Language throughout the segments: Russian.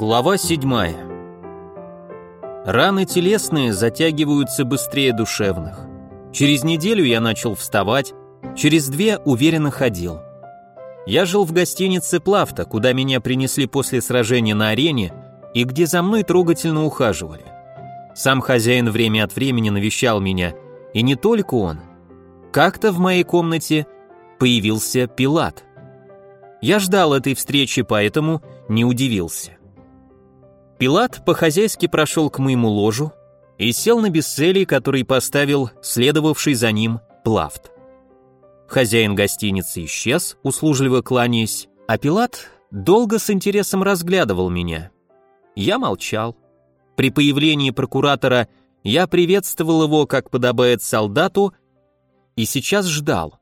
Глава 7. Раны телесные затягиваются быстрее душевных. Через неделю я начал вставать, через две уверенно ходил. Я жил в гостинице Плавта, куда меня принесли после сражения на арене и где за мной трогательно ухаживали. Сам хозяин время от времени навещал меня, и не только он. Как-то в моей комнате появился Пилат. Я ждал этой встречи, поэтому не удивился. Пилат по-хозяйски прошел к моему ложу и сел на бесцелий, который поставил следовавший за ним Плафт. Хозяин гостиницы исчез, услужливо кланяясь, а Пилат долго с интересом разглядывал меня. Я молчал. При появлении прокуратора я приветствовал его, как подобает солдату, и сейчас ждал.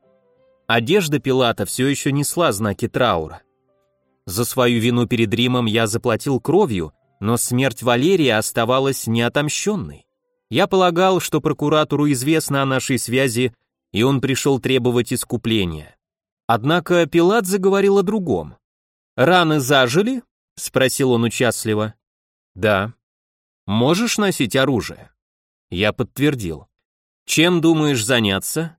Одежда Пилата все еще несла знаки траура. За свою вину перед Римом я заплатил кровью, но смерть Валерия оставалась неотомщенной. Я полагал, что прокуратору известно о нашей связи, и он пришел требовать искупления. Однако Пилат заговорил о другом. «Раны зажили?» — спросил он участливо. «Да». «Можешь носить оружие?» Я подтвердил. «Чем думаешь заняться?»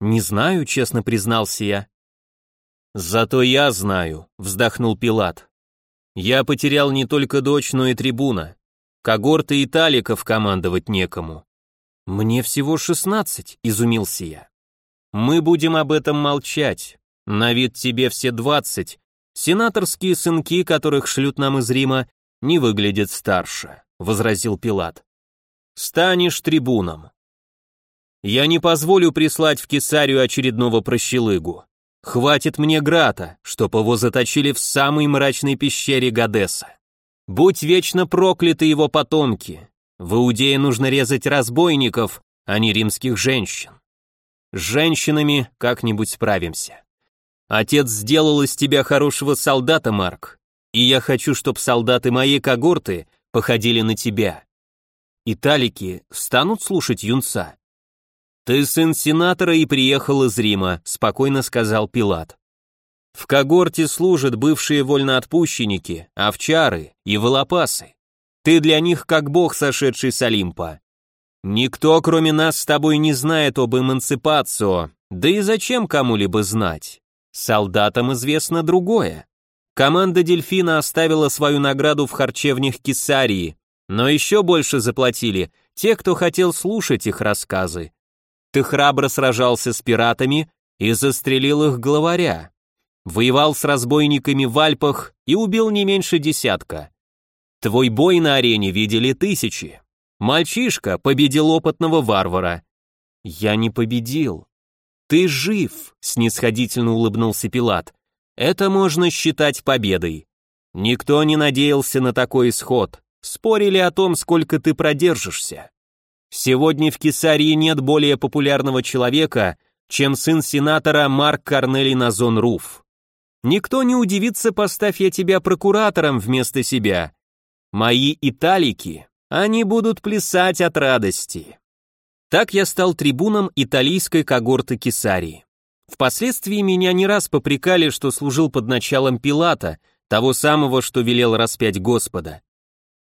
«Не знаю», — честно признался я. «Зато я знаю», — вздохнул Пилат. Я потерял не только дочь, но и трибуна. Когорты италиков командовать некому. Мне всего шестнадцать, изумился я. Мы будем об этом молчать. На вид тебе все двадцать. Сенаторские сынки, которых шлют нам из Рима, не выглядят старше, возразил Пилат. Станешь трибуном. Я не позволю прислать в Кесарию очередного прощелыгу. Хватит мне Грата, чтоб его заточили в самой мрачной пещере Гадеса. Будь вечно прокляты его потомки. В Иудее нужно резать разбойников, а не римских женщин. С женщинами как-нибудь справимся. Отец сделал из тебя хорошего солдата, Марк, и я хочу, чтоб солдаты моей когорты походили на тебя. Италики станут слушать юнца. «Ты сын сенатора и приехал из Рима», — спокойно сказал Пилат. «В когорте служат бывшие вольноотпущенники, овчары и волопасы. Ты для них как бог, сошедший с Олимпа. Никто, кроме нас, с тобой не знает об эмансипацио, да и зачем кому-либо знать? Солдатам известно другое. Команда Дельфина оставила свою награду в харчевнях Кесарии, но еще больше заплатили те, кто хотел слушать их рассказы. Ты храбро сражался с пиратами и застрелил их главаря. Воевал с разбойниками в Альпах и убил не меньше десятка. Твой бой на арене видели тысячи. Мальчишка победил опытного варвара. Я не победил. Ты жив, снисходительно улыбнулся Пилат. Это можно считать победой. Никто не надеялся на такой исход. Спорили о том, сколько ты продержишься. Сегодня в Кесарии нет более популярного человека, чем сын сенатора Марк Корнелий Назон Руф. Никто не удивится, поставь я тебя прокуратором вместо себя. Мои италики, они будут плясать от радости. Так я стал трибуном италийской когорты Кесарии. Впоследствии меня не раз попрекали, что служил под началом Пилата, того самого, что велел распять Господа.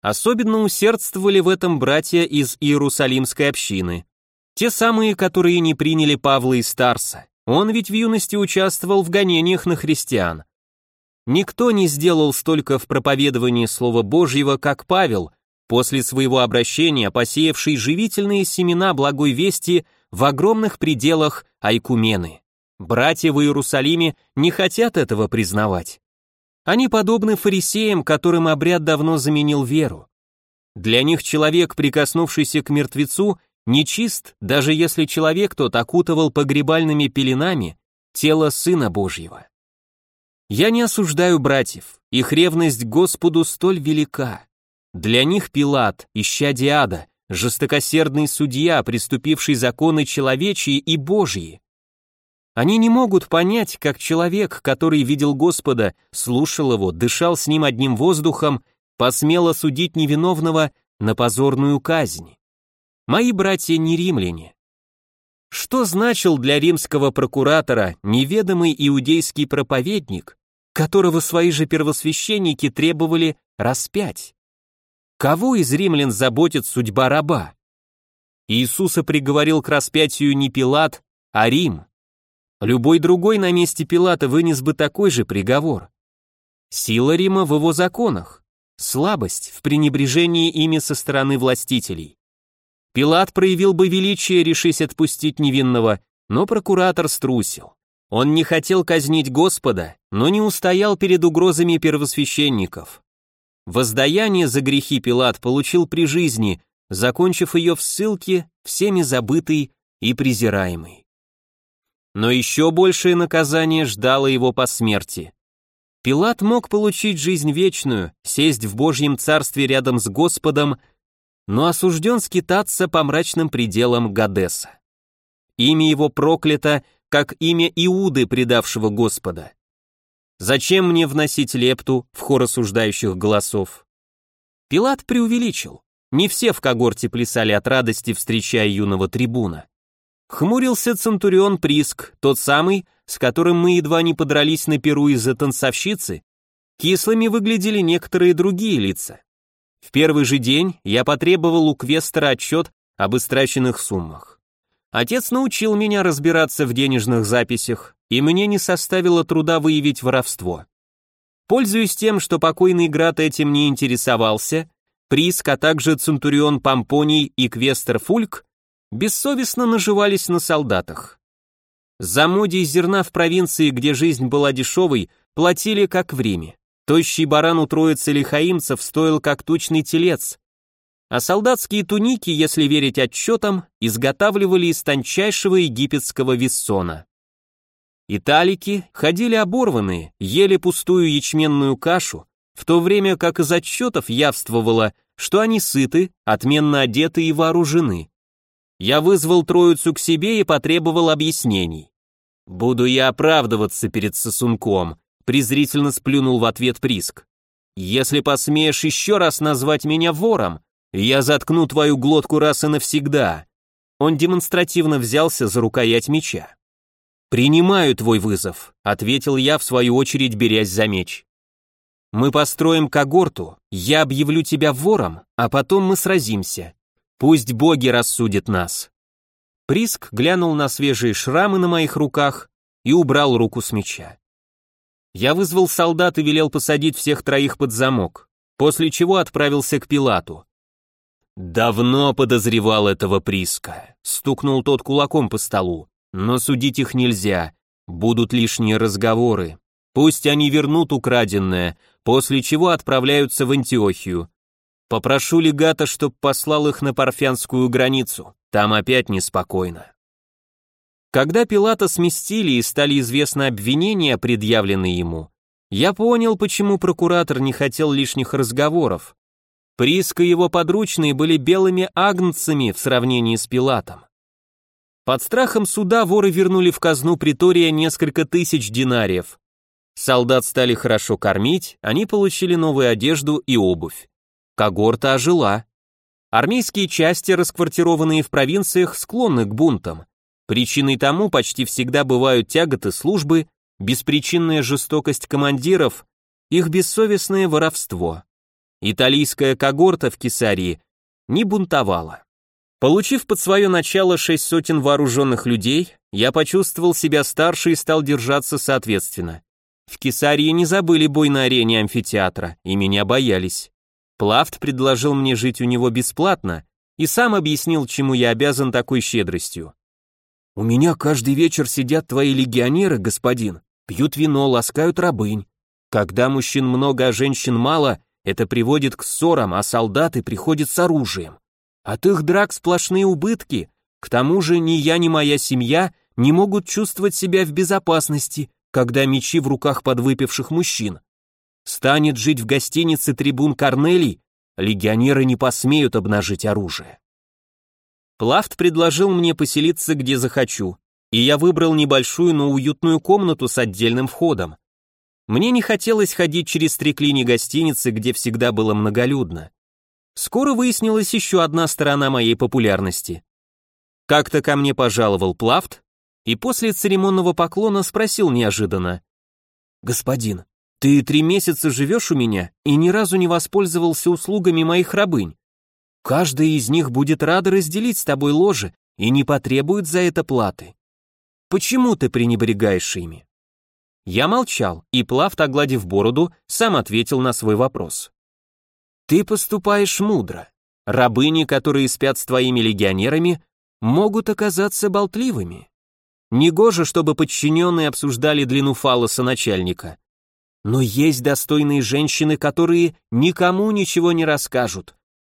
Особенно усердствовали в этом братья из Иерусалимской общины. Те самые, которые не приняли Павла из Старса. Он ведь в юности участвовал в гонениях на христиан. Никто не сделал столько в проповедовании Слова Божьего, как Павел, после своего обращения, посеявший живительные семена благой вести в огромных пределах Айкумены. Братья в Иерусалиме не хотят этого признавать. Они подобны фарисеям, которым обряд давно заменил веру. Для них человек, прикоснувшийся к мертвецу, нечист, даже если человек тот окутывал погребальными пеленами тело Сына Божьего. Я не осуждаю братьев, их ревность к Господу столь велика. Для них Пилат, ища Диада, жестокосердный судья, приступивший законы человечьи и Божьи. Они не могут понять, как человек, который видел Господа, слушал его, дышал с ним одним воздухом, посмел судить невиновного на позорную казнь. Мои братья не римляне. Что значил для римского прокуратора неведомый иудейский проповедник, которого свои же первосвященники требовали распять. Кого из римлян заботит судьба раба? Иисуса приговорил к распятию не Пилат, а Рим. Любой другой на месте Пилата вынес бы такой же приговор. Сила Рима в его законах, слабость в пренебрежении ими со стороны властителей. Пилат проявил бы величие, решись отпустить невинного, но прокуратор струсил. Он не хотел казнить Господа, но не устоял перед угрозами первосвященников. Воздаяние за грехи Пилат получил при жизни, закончив ее в ссылке, всеми забытый и презираемый. Но еще большее наказание ждало его по смерти. Пилат мог получить жизнь вечную, сесть в Божьем царстве рядом с Господом, но осужден скитаться по мрачным пределам Гадеса. Имя его проклято, как имя Иуды, предавшего Господа. Зачем мне вносить лепту в хор осуждающих голосов? Пилат преувеличил. Не все в когорте плясали от радости, встречая юного трибуна. Хмурился Центурион Приск, тот самый, с которым мы едва не подрались на перу из-за танцовщицы. Кислыми выглядели некоторые другие лица. В первый же день я потребовал у Квестера отчет об истраченных суммах. Отец научил меня разбираться в денежных записях, и мне не составило труда выявить воровство. Пользуясь тем, что покойный Град этим не интересовался, Приск, а также Центурион Помпоний и Квестер Фульк бессовестно наживались на солдатах. За модий зерна в провинции, где жизнь была дешевой, платили как в Риме. Тощий баран у троицы лихаимцев стоил как тучный телец, а солдатские туники, если верить отчетам, изготавливали из тончайшего египетского виссона. Италики ходили оборванные, ели пустую ячменную кашу, в то время как из отчетов явствовало, что они сыты, отменно одеты и вооружены. Я вызвал троицу к себе и потребовал объяснений. «Буду я оправдываться перед сосунком», презрительно сплюнул в ответ Приск. «Если посмеешь еще раз назвать меня вором, я заткну твою глотку раз и навсегда». Он демонстративно взялся за рукоять меча. «Принимаю твой вызов», — ответил я, в свою очередь берясь за меч. «Мы построим когорту, я объявлю тебя вором, а потом мы сразимся. Пусть боги рассудят нас». Приск глянул на свежие шрамы на моих руках и убрал руку с меча. Я вызвал солдат и велел посадить всех троих под замок, после чего отправился к Пилату. «Давно подозревал этого Приска», — стукнул тот кулаком по столу. Но судить их нельзя, будут лишние разговоры. Пусть они вернут украденное, после чего отправляются в Антиохию. Попрошу легата, чтоб послал их на парфянскую границу, там опять неспокойно. Когда Пилата сместили и стали известны обвинения, предъявленные ему, я понял, почему прокуратор не хотел лишних разговоров. Приска и его подручные были белыми агнцами в сравнении с Пилатом. Под страхом суда воры вернули в казну притория несколько тысяч динариев. Солдат стали хорошо кормить, они получили новую одежду и обувь. Когорта ожила. Армейские части, расквартированные в провинциях, склонны к бунтам. Причиной тому почти всегда бывают тяготы службы, беспричинная жестокость командиров, их бессовестное воровство. Италийская когорта в Кесарии не бунтовала. Получив под свое начало шесть сотен вооруженных людей, я почувствовал себя старше и стал держаться соответственно. В Кесарии не забыли бой на арене амфитеатра, и меня боялись. Плафт предложил мне жить у него бесплатно и сам объяснил, чему я обязан такой щедростью. «У меня каждый вечер сидят твои легионеры, господин, пьют вино, ласкают рабынь. Когда мужчин много, а женщин мало, это приводит к ссорам, а солдаты приходят с оружием. От их драк сплошные убытки. К тому же ни я, ни моя семья не могут чувствовать себя в безопасности, когда мечи в руках подвыпивших мужчин. Станет жить в гостинице трибун Корнелий, легионеры не посмеют обнажить оружие. Плафт предложил мне поселиться где захочу, и я выбрал небольшую, но уютную комнату с отдельным входом. Мне не хотелось ходить через треклини гостиницы, где всегда было многолюдно. Скоро выяснилась еще одна сторона моей популярности. Как-то ко мне пожаловал Плафт и после церемонного поклона спросил неожиданно. «Господин, Ты три месяца живешь у меня и ни разу не воспользовался услугами моих рабынь. Каждая из них будет рада разделить с тобой ложе и не потребует за это платы. Почему ты пренебрегаешь ими? Я молчал, и Плафт, огладив бороду, сам ответил на свой вопрос. Ты поступаешь мудро. Рабыни, которые спят с твоими легионерами, могут оказаться болтливыми. Негоже, чтобы подчиненные обсуждали длину фалоса начальника. Но есть достойные женщины, которые никому ничего не расскажут.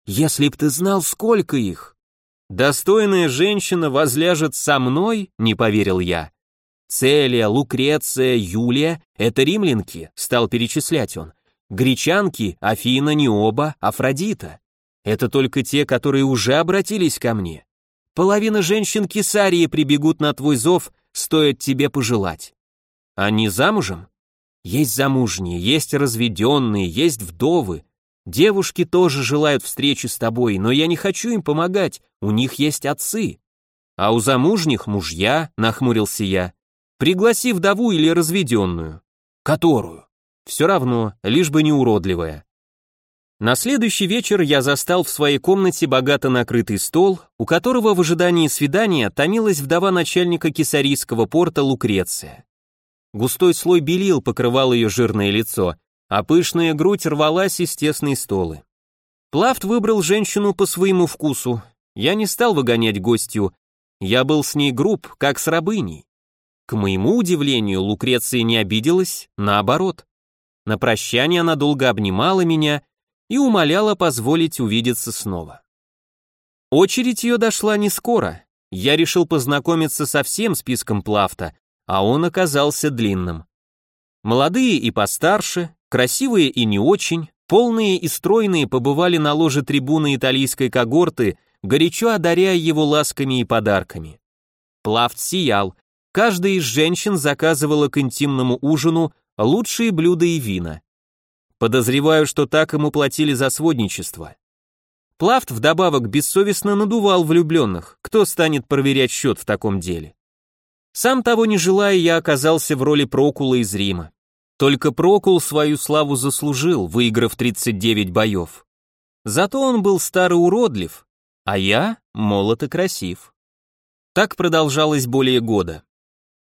Если б ты знал, сколько их. Достойная женщина возляжет со мной, не поверил я. Целия, Лукреция, Юлия — это римлянки, стал перечислять он. Гречанки, Афина, Необа, Афродита. Это только те, которые уже обратились ко мне. Половина женщин Кесарии прибегут на твой зов, стоит тебе пожелать. Они замужем? Есть замужние, есть разведенные, есть вдовы. Девушки тоже желают встречи с тобой, но я не хочу им помогать, у них есть отцы. А у замужних мужья, нахмурился я. Пригласи вдову или разведенную. Которую? Все равно, лишь бы не уродливая. На следующий вечер я застал в своей комнате богато накрытый стол, у которого в ожидании свидания томилась вдова начальника кесарийского порта Лукреция. Густой слой белил покрывал ее жирное лицо, а пышная грудь рвалась из тесной столы. Плафт выбрал женщину по своему вкусу. Я не стал выгонять гостью. Я был с ней груб, как с рабыней. К моему удивлению, Лукреция не обиделась, наоборот. На прощание она долго обнимала меня и умоляла позволить увидеться снова. Очередь ее дошла не скоро. Я решил познакомиться со всем списком Плафта, а он оказался длинным. Молодые и постарше, красивые и не очень, полные и стройные побывали на ложе трибуны итальянской когорты, горячо одаряя его ласками и подарками. Плафт сиял, каждая из женщин заказывала к интимному ужину лучшие блюда и вина. Подозреваю, что так ему платили за сводничество. Плафт вдобавок бессовестно надувал влюбленных, кто станет проверять счет в таком деле. Сам того не желая, я оказался в роли Прокула из Рима. Только Прокул свою славу заслужил, выиграв 39 боев. Зато он был старый уродлив, а я молод и красив. Так продолжалось более года.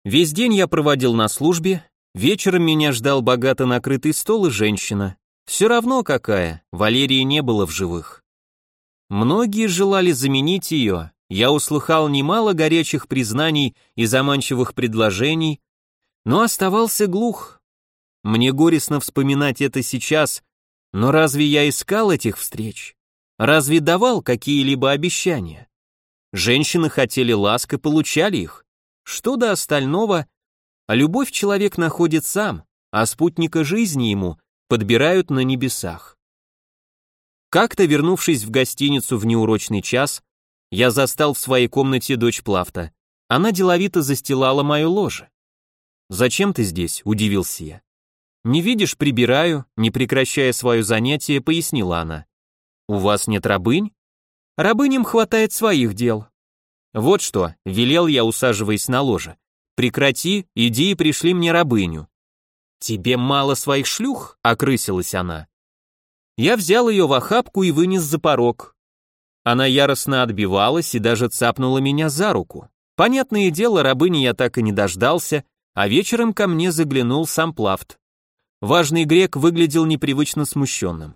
Весь день я проводил на службе, вечером меня ждал богато накрытый стол и женщина. Все равно какая, Валерии не было в живых. Многие желали заменить ее, я услыхал немало горячих признаний и заманчивых предложений, но оставался глух. Мне горестно вспоминать это сейчас, но разве я искал этих встреч? Разве давал какие-либо обещания? Женщины хотели ласк и получали их. Что до остального, любовь человек находит сам, а спутника жизни ему подбирают на небесах. Как-то вернувшись в гостиницу в неурочный час, я застал в своей комнате дочь Плафта. Она деловито застилала мое ложе. «Зачем ты здесь?» – удивился я. «Не видишь, прибираю», – не прекращая свое занятие, пояснила она. «У вас нет рабынь?» «Рабыням хватает своих дел». «Вот что», – велел я, усаживаясь на ложе. «Прекрати, иди и пришли мне рабыню». «Тебе мало своих шлюх?» – окрысилась она. Я взял ее в охапку и вынес за порог. Она яростно отбивалась и даже цапнула меня за руку. Понятное дело, рабыни я так и не дождался, а вечером ко мне заглянул сам Плафт. Важный грек выглядел непривычно смущенным.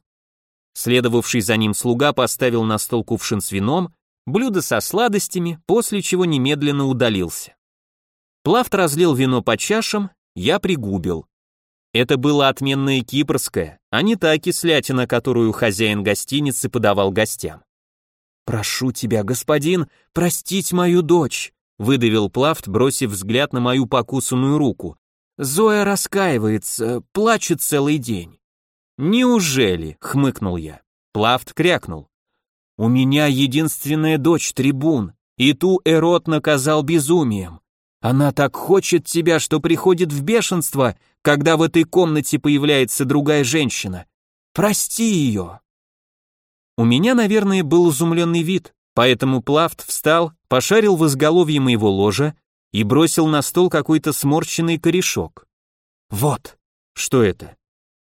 Следовавший за ним слуга поставил на стол кувшин с вином, блюдо со сладостями, после чего немедленно удалился. Плафт разлил вино по чашам, я пригубил. Это было отменное кипрское, а не та кислятина, которую хозяин гостиницы подавал гостям. «Прошу тебя, господин, простить мою дочь», выдавил Плафт, бросив взгляд на мою покусанную руку. «Зоя раскаивается, плачет целый день». «Неужели?» — хмыкнул я. Плафт крякнул. «У меня единственная дочь, Трибун, и ту Эрот наказал безумием. Она так хочет тебя, что приходит в бешенство, когда в этой комнате появляется другая женщина. Прости ее!» У меня, наверное, был изумленный вид, поэтому Плафт встал, пошарил в изголовье моего ложа и бросил на стол какой-то сморщенный корешок. «Вот!» «Что это?»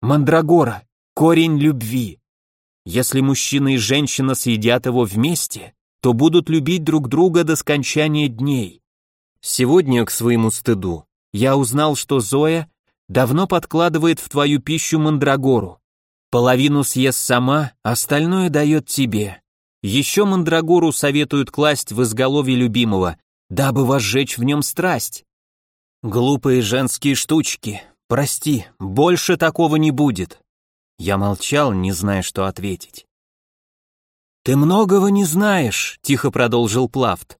Мандрагора, корень любви. Если мужчина и женщина съедят его вместе, то будут любить друг друга до скончания дней. Сегодня, к своему стыду, я узнал, что Зоя давно подкладывает в твою пищу мандрагору. Половину съест сама, остальное дает тебе. Еще мандрагору советуют класть в изголовье любимого, дабы возжечь в нем страсть. Глупые женские штучки. Прости, больше такого не будет. Я молчал, не зная, что ответить. Ты многого не знаешь, тихо продолжил Плафт.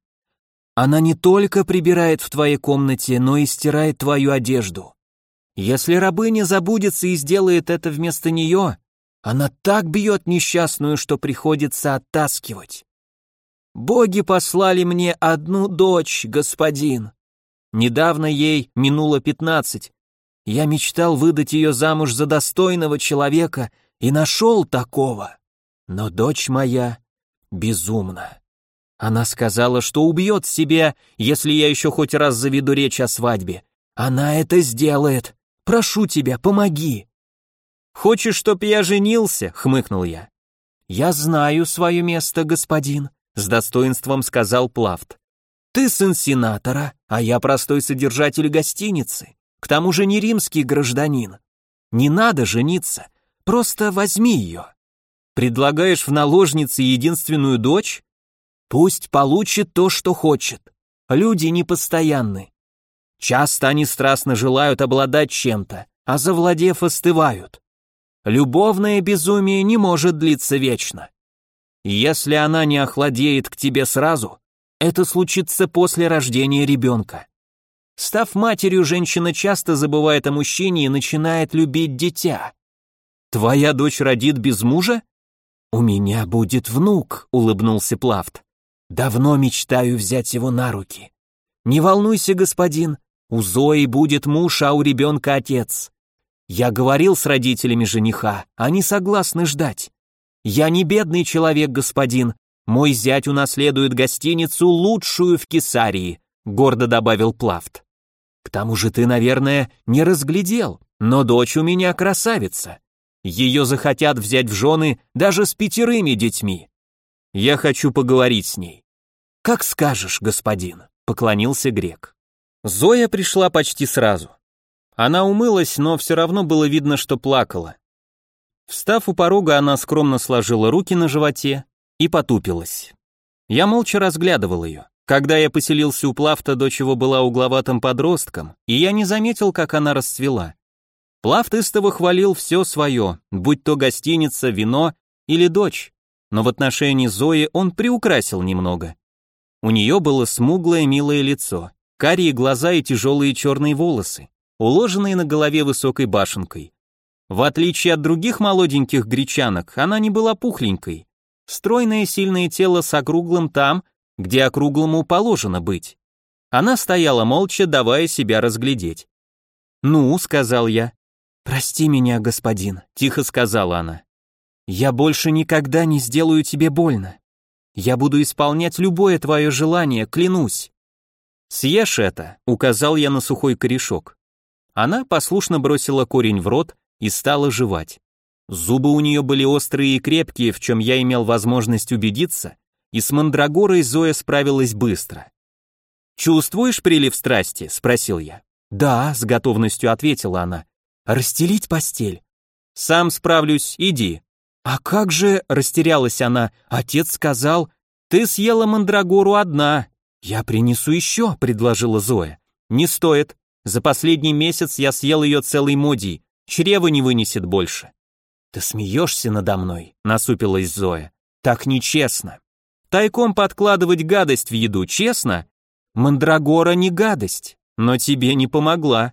Она не только прибирает в твоей комнате, но и стирает твою одежду. Если рабыня забудется и сделает это вместо нее, она так бьет несчастную, что приходится оттаскивать. Боги послали мне одну дочь, господин. Недавно ей минуло пятнадцать. Я мечтал выдать ее замуж за достойного человека и нашел такого. Но дочь моя безумна. Она сказала, что убьет себя, если я еще хоть раз заведу речь о свадьбе. Она это сделает. Прошу тебя, помоги!» «Хочешь, чтоб я женился?» — хмыкнул я. «Я знаю свое место, господин», — с достоинством сказал Плафт. «Ты сын сенатора, а я простой содержатель гостиницы, к тому же не римский гражданин. Не надо жениться, просто возьми ее. Предлагаешь в наложнице единственную дочь? Пусть получит то, что хочет. Люди непостоянны. Часто они страстно желают обладать чем-то, а завладев остывают. Любовное безумие не может длиться вечно. Если она не охладеет к тебе сразу, это случится после рождения ребенка. Став матерью, женщина часто забывает о мужчине и начинает любить дитя. Твоя дочь родит без мужа? У меня будет внук, улыбнулся Плафт. Давно мечтаю взять его на руки. Не волнуйся, господин, у Зои будет муж, а у ребенка отец. Я говорил с родителями жениха, они согласны ждать. Я не бедный человек, господин. Мой зять унаследует гостиницу лучшую в Кесарии, гордо добавил Плафт. К тому же ты, наверное, не разглядел, но дочь у меня красавица. Ее захотят взять в жены даже с пятерыми детьми. Я хочу поговорить с ней. Как скажешь, господин, поклонился грек. Зоя пришла почти сразу. Она умылась, но все равно было видно, что плакала. Встав у порога, она скромно сложила руки на животе и потупилась. Я молча разглядывал ее. Когда я поселился у Плафта, дочь его была угловатым подростком, и я не заметил, как она расцвела. Плафт истово хвалил все свое, будь то гостиница, вино или дочь, но в отношении Зои он приукрасил немного. У нее было смуглое милое лицо, карие глаза и тяжелые черные волосы, уложенные на голове высокой башенкой. В отличие от других молоденьких гречанок, она не была пухленькой. Стройное сильное тело с округлым там, где округлому положено быть. Она стояла молча, давая себя разглядеть. «Ну», — сказал я. «Прости меня, господин», — тихо сказала она. «Я больше никогда не сделаю тебе больно. Я буду исполнять любое твое желание, клянусь». «Съешь это», — указал я на сухой корешок. Она послушно бросила корень в рот и стала жевать. Зубы у нее были острые и крепкие, в чем я имел возможность убедиться, и с мандрагорой Зоя справилась быстро. «Чувствуешь прилив страсти?» — спросил я. «Да», — с готовностью ответила она. «Расстелить постель?» «Сам справлюсь, иди». «А как же...» — растерялась она. «Отец сказал...» «Ты съела мандрагору одна, «Я принесу еще», — предложила Зоя. «Не стоит. За последний месяц я съел ее целой модий. Чрево не вынесет больше». «Ты смеешься надо мной?» — насупилась Зоя. «Так нечестно. Тайком подкладывать гадость в еду, честно? Мандрагора не гадость, но тебе не помогла.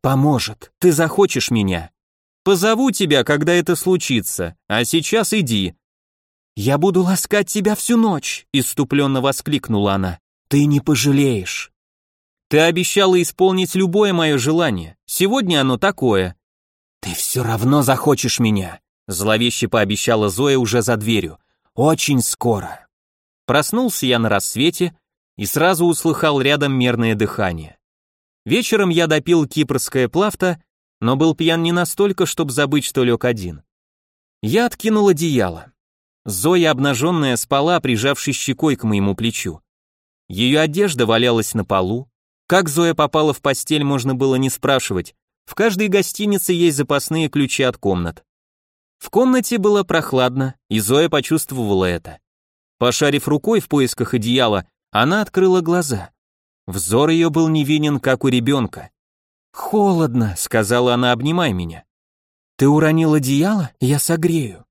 Поможет. Ты захочешь меня. Позову тебя, когда это случится, а сейчас иди». «Я буду ласкать тебя всю ночь», — иступленно воскликнула она. Ты не пожалеешь. Ты обещала исполнить любое мое желание. Сегодня оно такое. Ты все равно захочешь меня, зловеще пообещала Зоя уже за дверью. Очень скоро. Проснулся я на рассвете и сразу услыхал рядом мерное дыхание. Вечером я допил кипрское плавто, но был пьян не настолько, чтобы забыть, что лег один. Я откинул одеяло. Зоя, обнаженная, спала, прижавшись щекой к моему плечу. Ее одежда валялась на полу. Как Зоя попала в постель, можно было не спрашивать. В каждой гостинице есть запасные ключи от комнат. В комнате было прохладно, и Зоя почувствовала это. Пошарив рукой в поисках одеяла, она открыла глаза. Взор ее был невинен, как у ребенка. «Холодно», — сказала она, — «обнимай меня». «Ты уронил одеяло? Я согрею».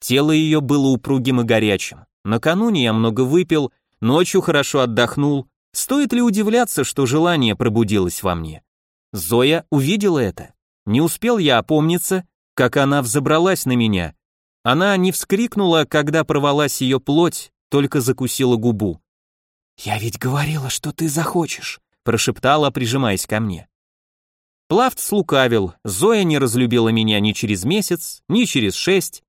Тело ее было упругим и горячим. Накануне я много выпил, ночью хорошо отдохнул. Стоит ли удивляться, что желание пробудилось во мне? Зоя увидела это. Не успел я опомниться, как она взобралась на меня. Она не вскрикнула, когда порвалась ее плоть, только закусила губу. «Я ведь говорила, что ты захочешь», прошептала, прижимаясь ко мне. Плафт слукавил, Зоя не разлюбила меня ни через месяц, ни через шесть,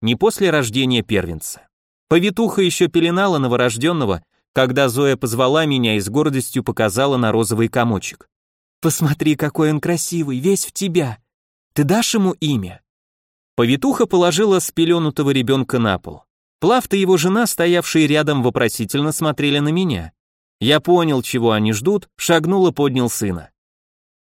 ни после рождения первенца. Повитуха еще пеленала новорожденного, когда Зоя позвала меня и с гордостью показала на розовый комочек. «Посмотри, какой он красивый, весь в тебя. Ты дашь ему имя?» Повитуха положила спеленутого ребенка на пол. Плафт и его жена, стоявшие рядом, вопросительно смотрели на меня. Я понял, чего они ждут, шагнул и поднял сына.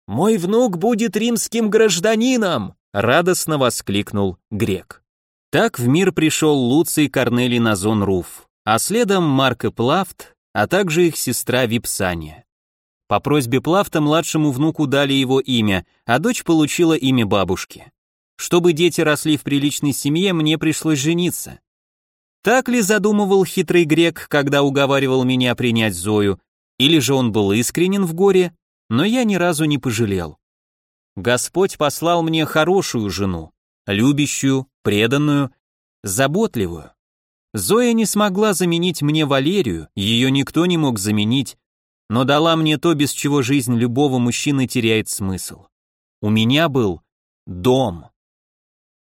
«Мой внук будет римским гражданином!» — радостно воскликнул грек. Так в мир пришел Луций Корнелий Назон Руф, а следом Марк и Плафт, а также их сестра Випсания. По просьбе Плафта младшему внуку дали его имя, а дочь получила имя бабушки. Чтобы дети росли в приличной семье, мне пришлось жениться. Так ли задумывал хитрый грек, когда уговаривал меня принять Зою, или же он был искренен в горе, но я ни разу не пожалел. Господь послал мне хорошую жену, любящую, преданную, заботливую. Зоя не смогла заменить мне Валерию, ее никто не мог заменить, но дала мне то, без чего жизнь любого мужчины теряет смысл. У меня был дом.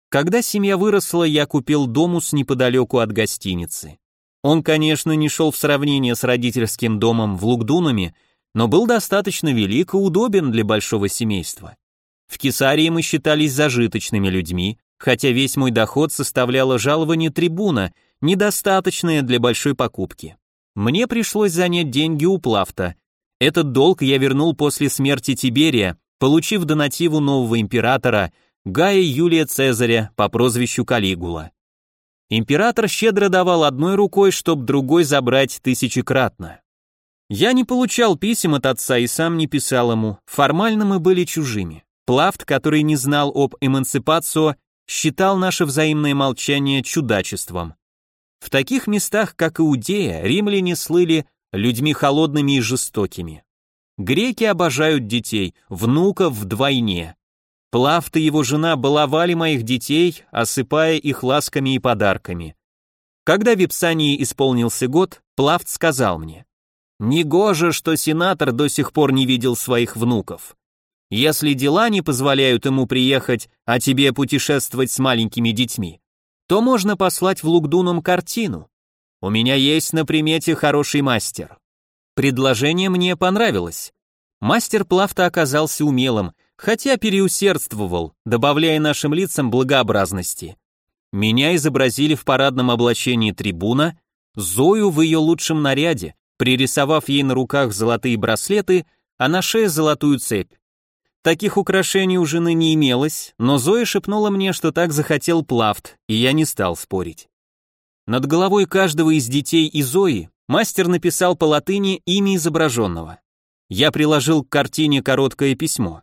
Когда семья выросла, я купил домус неподалеку от гостиницы. Он, конечно, не шел в сравнение с родительским домом в Лугдунами, но был достаточно велик и удобен для большого семейства. В Кесарии мы считались зажиточными людьми, хотя весь мой доход составляло жалование трибуна, недостаточное для большой покупки. Мне пришлось занять деньги у Плафта. Этот долг я вернул после смерти Тиберия, получив донативу нового императора Гая Юлия Цезаря по прозвищу Калигула. Император щедро давал одной рукой, чтоб другой забрать тысячекратно. Я не получал писем от отца и сам не писал ему, формально мы были чужими. Плафт, который не знал об эмансипацио, считал наше взаимное молчание чудачеством. В таких местах, как Иудея, римляне слыли людьми холодными и жестокими. Греки обожают детей, внуков вдвойне. Плафт и его жена баловали моих детей, осыпая их ласками и подарками. Когда Випсании исполнился год, Плафт сказал мне, Негоже, что сенатор до сих пор не видел своих внуков. Если дела не позволяют ему приехать, а тебе путешествовать с маленькими детьми, то можно послать в Лугдунум картину. У меня есть на примете хороший мастер. Предложение мне понравилось. Мастер Плафта оказался умелым, хотя переусердствовал, добавляя нашим лицам благообразности. Меня изобразили в парадном облачении трибуна, Зою в ее лучшем наряде, пририсовав ей на руках золотые браслеты, а на шее золотую цепь. Таких украшений у жены не имелось, но Зоя шепнула мне, что так захотел Плафт, и я не стал спорить. Над головой каждого из детей и Зои мастер написал по латыни имя изображенного. Я приложил к картине короткое письмо.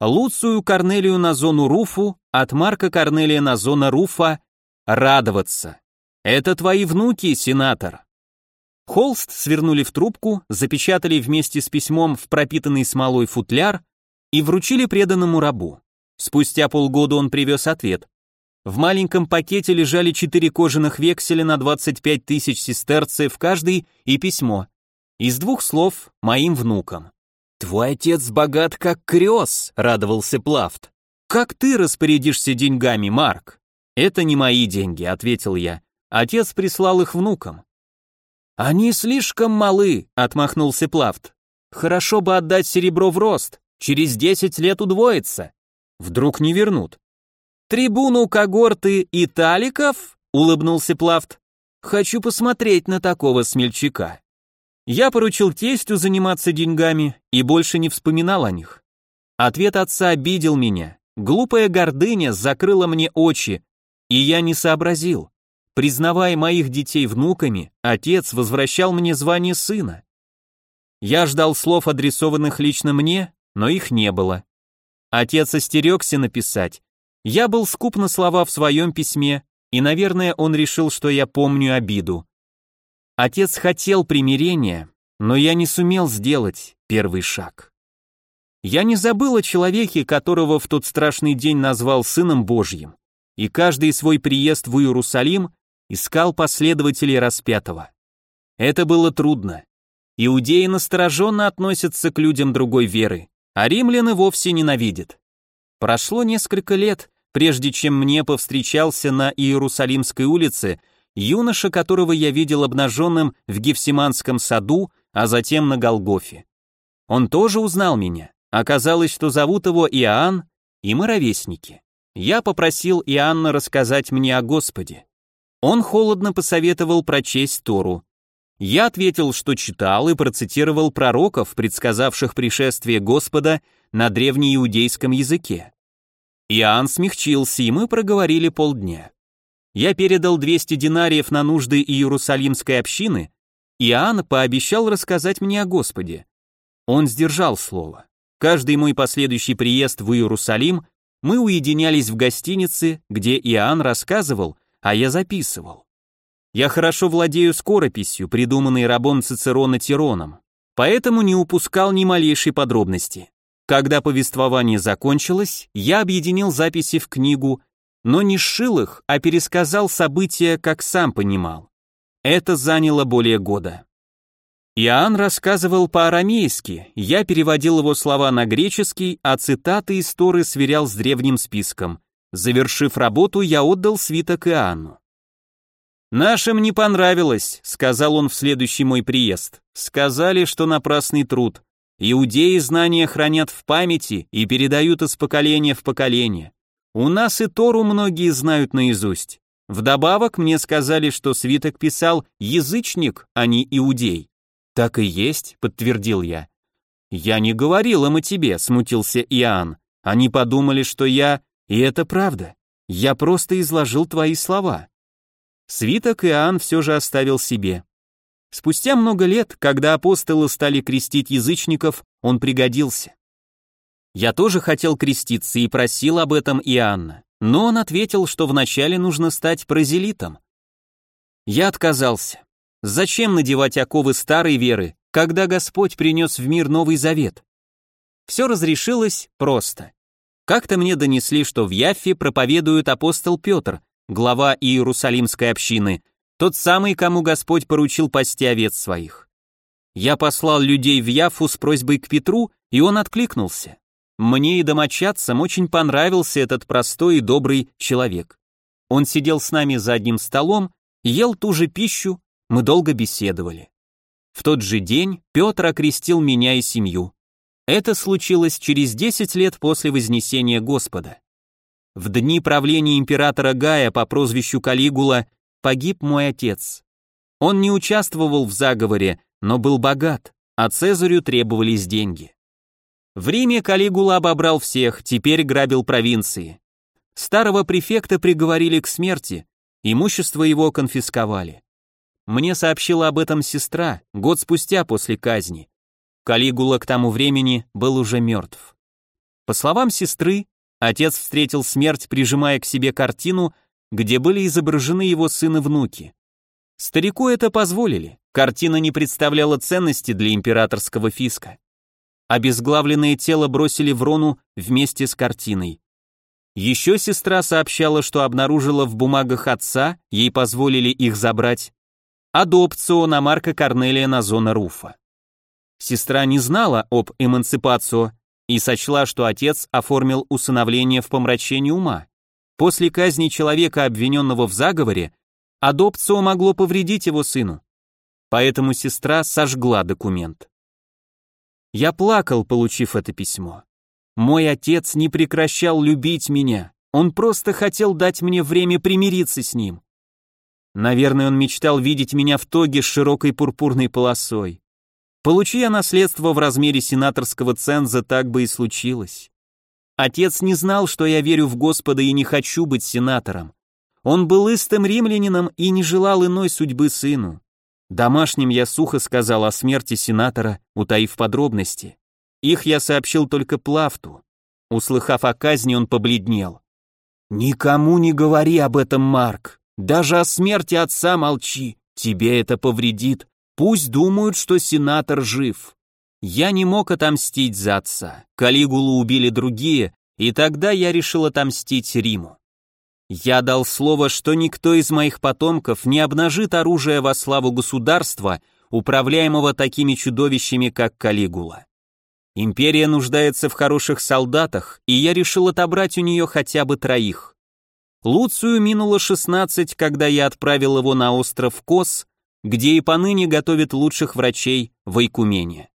Луцию Корнелию на зону Руфу от Марка Корнелия на зона Руфа радоваться. Это твои внуки, сенатор. Холст свернули в трубку, запечатали вместе с письмом в пропитанный смолой футляр и вручили преданному рабу. Спустя полгода он привез ответ. В маленьком пакете лежали четыре кожаных векселя на 25 тысяч сестерцев каждый и письмо. Из двух слов «моим внукам». «Твой отец богат как крёс», — радовался Плафт. «Как ты распорядишься деньгами, Марк?» «Это не мои деньги», — ответил я. «Отец прислал их внукам». «Они слишком малы», — отмахнулся Плафт. «Хорошо бы отдать серебро в рост, через десять лет удвоится. Вдруг не вернут. Трибуну когорты италиков? Улыбнулся Плафт. Хочу посмотреть на такого смельчака. Я поручил тестю заниматься деньгами и больше не вспоминал о них. Ответ отца обидел меня. Глупая гордыня закрыла мне очи, и я не сообразил. Признавая моих детей внуками, отец возвращал мне звание сына. Я ждал слов, адресованных лично мне, но их не было. Отец остерегся написать. Я был скуп на слова в своем письме, и, наверное, он решил, что я помню обиду. Отец хотел примирения, но я не сумел сделать первый шаг. Я не забыл о человеке, которого в тот страшный день назвал Сыном Божьим, и каждый свой приезд в Иерусалим искал последователей распятого. Это было трудно. Иудеи настороженно относятся к людям другой веры, а римляне вовсе ненавидят. Прошло несколько лет, прежде чем мне повстречался на Иерусалимской улице юноша, которого я видел обнаженным в Гефсиманском саду, а затем на Голгофе. Он тоже узнал меня. Оказалось, что зовут его Иоанн, и мы ровесники. Я попросил Иоанна рассказать мне о Господе. Он холодно посоветовал прочесть Тору. Я ответил, что читал и процитировал пророков, предсказавших пришествие Господа на древнеиудейском языке. Иоанн смягчился, и мы проговорили полдня. Я передал 200 динариев на нужды Иерусалимской общины, Иоанн пообещал рассказать мне о Господе. Он сдержал слово. Каждый мой последующий приезд в Иерусалим мы уединялись в гостинице, где Иоанн рассказывал, а я записывал. Я хорошо владею скорописью, придуманной рабом Цицерона Тироном, поэтому не упускал ни малейшей подробности. Когда повествование закончилось, я объединил записи в книгу но не сшил их, а пересказал события, как сам понимал. Это заняло более года. Иоанн рассказывал по-арамейски, я переводил его слова на греческий, а цитаты из Торы сверял с древним списком. Завершив работу, я отдал свиток Иоанну. «Нашим не понравилось», — сказал он в следующий мой приезд. «Сказали, что напрасный труд. Иудеи знания хранят в памяти и передают из поколения в поколение. У нас и Тору многие знают наизусть. Вдобавок мне сказали, что свиток писал язычник, а не иудей. Так и есть, подтвердил я. Я не говорил им о тебе, смутился Иоанн. Они подумали, что я... И это правда. Я просто изложил твои слова. Свиток Иоанн все же оставил себе. Спустя много лет, когда апостолы стали крестить язычников, он пригодился. Я тоже хотел креститься и просил об этом Иоанна, но он ответил, что вначале нужно стать прозелитом. Я отказался. Зачем надевать оковы старой веры, когда Господь принес в мир Новый Завет? Все разрешилось просто. Как-то мне донесли, что в Яффе проповедует апостол Петр, глава Иерусалимской общины, тот самый, кому Господь поручил пасти овец своих. Я послал людей в Яффу с просьбой к Петру, и он откликнулся. Мне и домочадцам очень понравился этот простой и добрый человек. Он сидел с нами за одним столом, ел ту же пищу, мы долго беседовали. В тот же день Петр окрестил меня и семью. Это случилось через 10 лет после Вознесения Господа. В дни правления императора Гая по прозвищу Калигула погиб мой отец. Он не участвовал в заговоре, но был богат, а Цезарю требовались деньги. В Риме Калигула обобрал всех, теперь грабил провинции. Старого префекта приговорили к смерти, имущество его конфисковали. Мне сообщила об этом сестра год спустя после казни. Калигула к тому времени был уже мертв. По словам сестры, отец встретил смерть, прижимая к себе картину, где были изображены его сын и внуки. Старику это позволили, картина не представляла ценности для императорского фиска. Обезглавленное тело бросили в Рону вместе с картиной. Еще сестра сообщала, что обнаружила в бумагах отца, ей позволили их забрать, адопцио на Марка Корнелия Назона Руфа. Сестра не знала об эмансипацио и сочла, что отец оформил усыновление в помрачении ума. После казни человека, обвиненного в заговоре, адопцио могло повредить его сыну. Поэтому сестра сожгла документ. Я плакал, получив это письмо. Мой отец не прекращал любить меня. Он просто хотел дать мне время примириться с ним. Наверное, он мечтал видеть меня в тоге с широкой пурпурной полосой. Получи я наследство в размере сенаторского ценза, так бы и случилось. Отец не знал, что я верю в Господа и не хочу быть сенатором. Он был истым римлянином и не желал иной судьбы сыну. Домашним я сухо сказал о смерти сенатора, утаив подробности. Их я сообщил только Плафту. Услыхав о казни, он побледнел. «Никому не говори об этом, Марк. Даже о смерти отца молчи. Тебе это повредит. Пусть думают, что сенатор жив. Я не мог отомстить за отца. Калигулу убили другие, и тогда я решил отомстить Риму. Я дал слово, что никто из моих потомков не обнажит оружие во славу государства, управляемого такими чудовищами, как Калигула. Империя нуждается в хороших солдатах, и я решил отобрать у нее хотя бы троих. Луцию минуло 16, когда я отправил его на остров Кос, где и поныне готовят лучших врачей в Айкумене.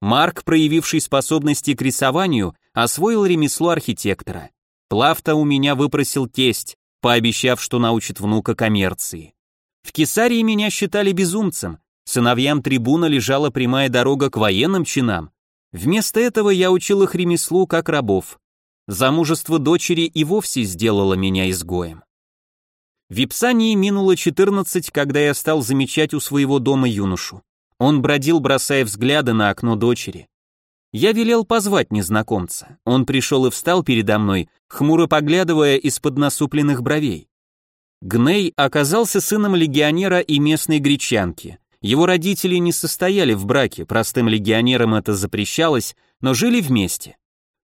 Марк, проявивший способности к рисованию, освоил ремесло архитектора. Плавта у меня выпросил тесть, пообещав, что научит внука коммерции. В Кесарии меня считали безумцем, сыновьям трибуна лежала прямая дорога к военным чинам. Вместо этого я учил их ремеслу как рабов. Замужество дочери и вовсе сделало меня изгоем. В Ипсании минуло 14, когда я стал замечать у своего дома юношу. Он бродил, бросая взгляды на окно дочери. Я велел позвать незнакомца. Он пришел и встал передо мной, хмуро поглядывая из-под насупленных бровей. Гней оказался сыном легионера и местной гречанки. Его родители не состояли в браке, простым легионерам это запрещалось, но жили вместе.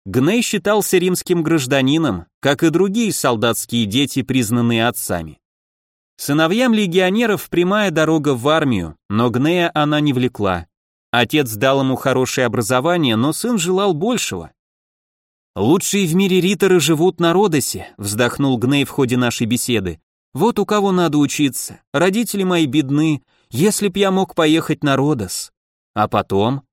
Гней считался римским гражданином, как и другие солдатские дети, признанные отцами. Сыновьям легионеров прямая дорога в армию, но Гнея она не влекла. Отец дал ему хорошее образование, но сын желал большего. «Лучшие в мире риторы живут на Родосе», вздохнул Гней в ходе нашей беседы. «Вот у кого надо учиться. Родители мои бедны. Если б я мог поехать на Родос. А потом?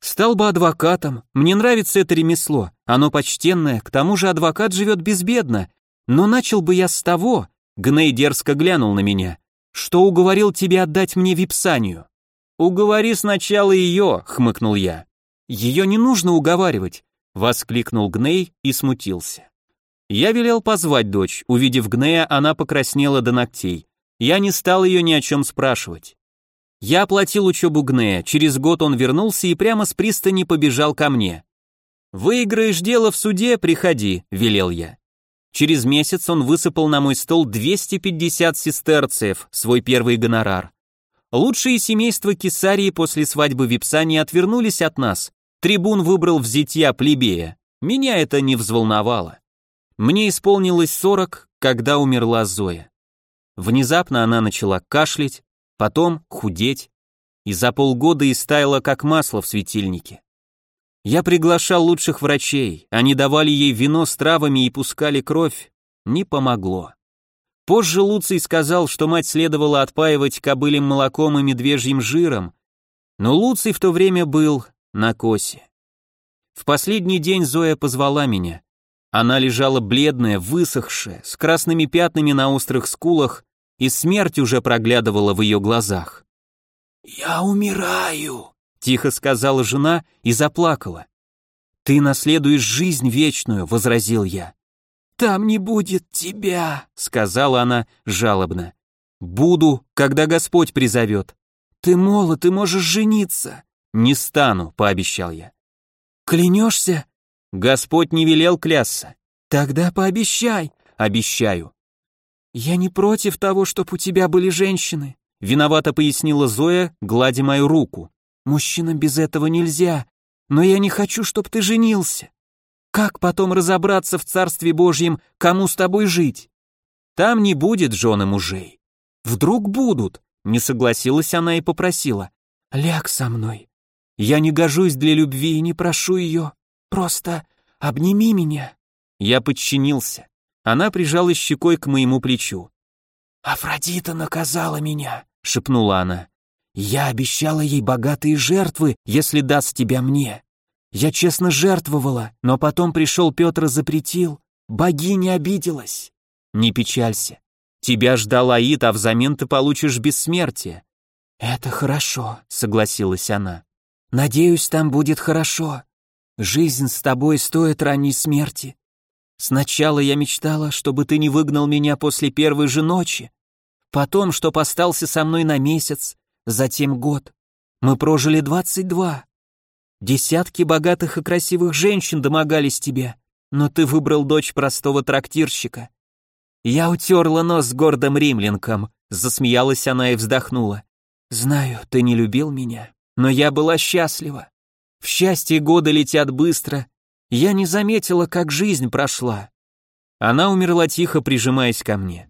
Стал бы адвокатом. Мне нравится это ремесло. Оно почтенное, к тому же адвокат живет безбедно. Но начал бы я с того, Гней дерзко глянул на меня. «Что уговорил тебе отдать мне випсанию?» «Уговори сначала ее», — хмыкнул я. «Ее не нужно уговаривать», — воскликнул Гней и смутился. Я велел позвать дочь. Увидев Гнея, она покраснела до ногтей. Я не стал ее ни о чем спрашивать. Я оплатил учебу Гнея, через год он вернулся и прямо с пристани побежал ко мне. «Выиграешь дело в суде, приходи», — велел я. Через месяц он высыпал на мой стол 250 сестерцев, свой первый гонорар. Лучшие семейства Кесарии после свадьбы Випсани отвернулись от нас. Трибун выбрал в зятья плебея. Меня это не взволновало. Мне исполнилось 40, когда умерла Зоя. Внезапно она начала кашлять, потом худеть, и за полгода истаяла как масло в светильнике. Я приглашал лучших врачей, они давали ей вино с травами и пускали кровь. Не помогло. Позже Луций сказал, что мать следовало отпаивать кобылем молоком и медвежьим жиром, но Луций в то время был на косе. В последний день Зоя позвала меня. Она лежала бледная, высохшая, с красными пятнами на острых скулах, и смерть уже проглядывала в ее глазах. «Я умираю», Тихо сказала жена и заплакала. «Ты наследуешь жизнь вечную», — возразил я. «Там не будет тебя», — сказала она жалобно. «Буду, когда Господь призовет». «Ты молод, ты можешь жениться». «Не стану», — пообещал я. «Клянешься?» «Господь не велел клясться». «Тогда пообещай». «Обещаю». «Я не против того, чтоб у тебя были женщины», — виновато пояснила Зоя, гладя мою руку. Мужчинам без этого нельзя, но я не хочу, чтоб ты женился. Как потом разобраться в Царстве Божьем, кому с тобой жить? Там не будет жены мужей. Вдруг будут, не согласилась она и попросила. Ляг со мной. Я не гожусь для любви и не прошу ее. Просто обними меня. Я подчинился. Она прижалась щекой к моему плечу. «Афродита наказала меня», — шепнула она. Я обещала ей богатые жертвы, если даст тебя мне. Я честно жертвовала, но потом пришел Петр и запретил. Богиня обиделась. Не печалься. Тебя ждал Аид, а взамен ты получишь бессмертие. Это хорошо, согласилась она. Надеюсь, там будет хорошо. Жизнь с тобой стоит ранней смерти. Сначала я мечтала, чтобы ты не выгнал меня после первой же ночи. Потом, чтоб остался со мной на месяц, затем год. Мы прожили двадцать два. Десятки богатых и красивых женщин домогались тебя, но ты выбрал дочь простого трактирщика. Я утерла нос с гордым римлянком, засмеялась она и вздохнула. Знаю, ты не любил меня, но я была счастлива. В счастье годы летят быстро. Я не заметила, как жизнь прошла. Она умерла тихо, прижимаясь ко мне.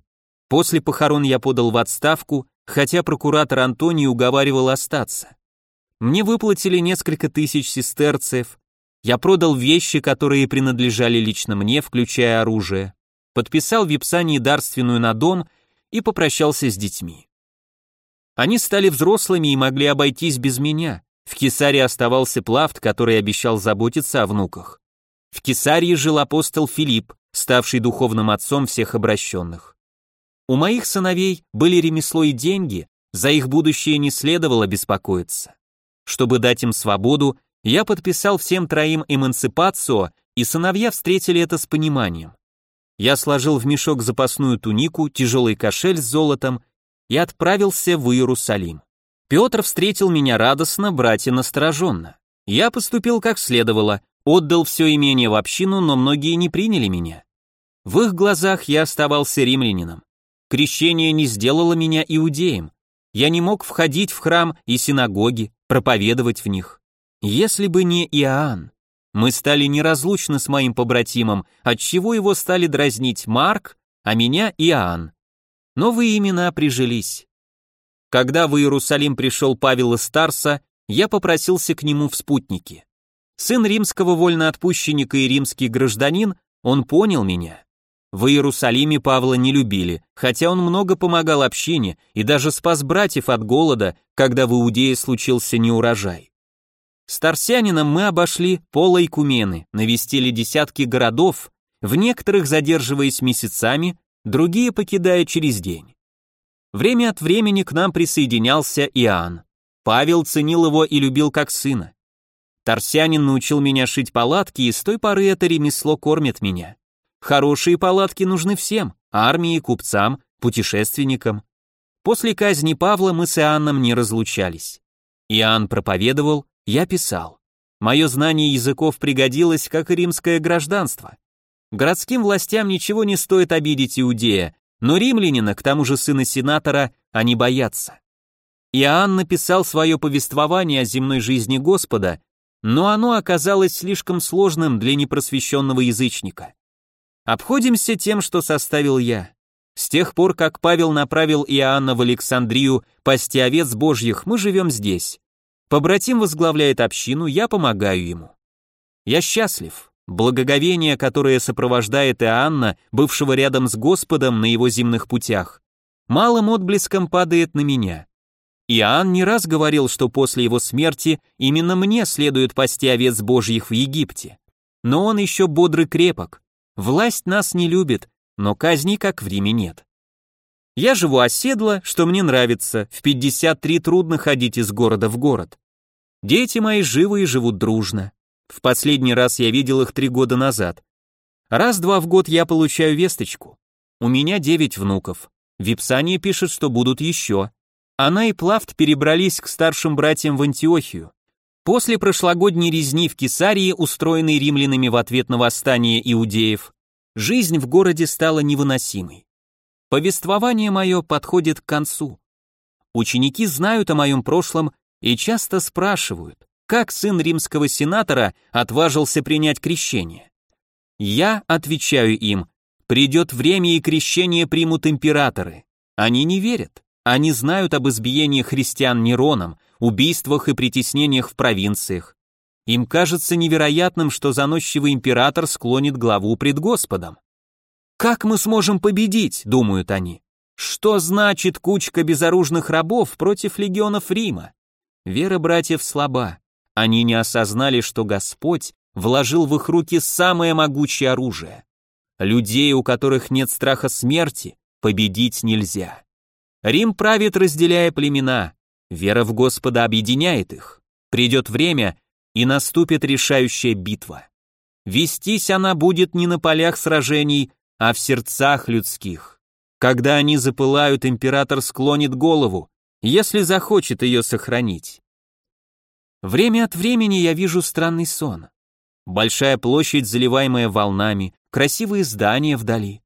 После похорон я подал в отставку, хотя прокуратор Антоний уговаривал остаться. Мне выплатили несколько тысяч сестерцев. Я продал вещи, которые принадлежали лично мне, включая оружие. Подписал в Ипсании дарственную на дом и попрощался с детьми. Они стали взрослыми и могли обойтись без меня. В Кесаре оставался Плафт, который обещал заботиться о внуках. В Кесарии жил апостол Филипп, ставший духовным отцом всех обращенных. У моих сыновей были ремесло и деньги, за их будущее не следовало беспокоиться. Чтобы дать им свободу, я подписал всем троим эмансипацию, и сыновья встретили это с пониманием. Я сложил в мешок запасную тунику, тяжелый кошель с золотом и отправился в Иерусалим. Петр встретил меня радостно, братья настороженно. Я поступил как следовало, отдал все имение в общину, но многие не приняли меня. В их глазах я оставался римлянином. Крещение не сделало меня иудеем. Я не мог входить в храм и синагоги, проповедовать в них. Если бы не Иоанн, мы стали неразлучны с моим побратимом, отчего его стали дразнить Марк, а меня Иоанн. Новые имена прижились. Когда в Иерусалим пришел Павел из Старса, я попросился к нему в спутники. Сын римского вольноотпущенника и римский гражданин, он понял меня. В Иерусалиме Павла не любили, хотя он много помогал общине и даже спас братьев от голода, когда в Иудее случился неурожай. С Тарсянином мы обошли пола Кумены, навестили десятки городов, в некоторых задерживаясь месяцами, другие покидая через день. Время от времени к нам присоединялся Иоанн. Павел ценил его и любил как сына. Тарсянин научил меня шить палатки, и с той поры это ремесло кормит меня. Хорошие палатки нужны всем, армии, купцам, путешественникам. После казни Павла мы с Иоанном не разлучались. Иоанн проповедовал, я писал. Мое знание языков пригодилось, как и римское гражданство. Городским властям ничего не стоит обидеть иудея, но римлянина, к тому же сына сенатора, они боятся. Иоанн написал свое повествование о земной жизни Господа, но оно оказалось слишком сложным для непросвещенного язычника. Обходимся тем, что составил я. С тех пор, как Павел направил Иоанна в Александрию пасти овец божьих, мы живем здесь. Побратим возглавляет общину, я помогаю ему. Я счастлив. Благоговение, которое сопровождает Иоанна, бывшего рядом с Господом на его земных путях, малым отблеском падает на меня. Иоанн не раз говорил, что после его смерти именно мне следует пасти овец божьих в Египте. Но он еще бодрый крепок, Власть нас не любит, но казни как в Риме нет. Я живу оседло, что мне нравится, в 53 трудно ходить из города в город. Дети мои живы и живут дружно. В последний раз я видел их три года назад. Раз-два в год я получаю весточку. У меня девять внуков. Випсания пишет, что будут еще. Она и Плафт перебрались к старшим братьям в Антиохию. После прошлогодней резни в Кесарии, устроенной римлянами в ответ на восстание иудеев, жизнь в городе стала невыносимой. Повествование мое подходит к концу. Ученики знают о моем прошлом и часто спрашивают, как сын римского сенатора отважился принять крещение. Я отвечаю им, придет время и крещение примут императоры. Они не верят, они знают об избиении христиан Нероном, убийствах и притеснениях в провинциях. Им кажется невероятным, что заносчивый император склонит главу пред Господом. «Как мы сможем победить?» — думают они. «Что значит кучка безоружных рабов против легионов Рима?» Вера братьев слаба. Они не осознали, что Господь вложил в их руки самое могучее оружие. Людей, у которых нет страха смерти, победить нельзя. Рим правит, разделяя племена. Вера в Господа объединяет их. Придет время, и наступит решающая битва. Вестись она будет не на полях сражений, а в сердцах людских. Когда они запылают, император склонит голову, если захочет ее сохранить. Время от времени я вижу странный сон. Большая площадь, заливаемая волнами, красивые здания вдали.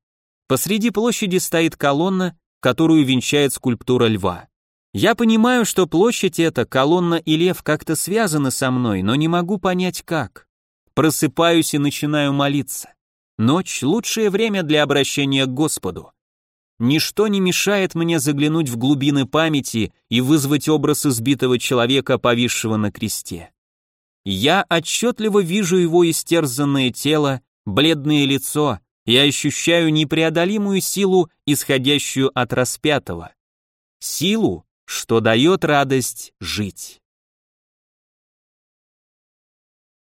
Посреди площади стоит колонна, которую венчает скульптура льва. Я понимаю, что площадь эта, колонна и лев как-то связаны со мной, но не могу понять как. Просыпаюсь и начинаю молиться. Ночь — лучшее время для обращения к Господу. Ничто не мешает мне заглянуть в глубины памяти и вызвать образ избитого человека, повисшего на кресте. Я отчетливо вижу его истерзанное тело, бледное лицо и ощущаю непреодолимую силу, исходящую от распятого. Силу, что дает радость жить.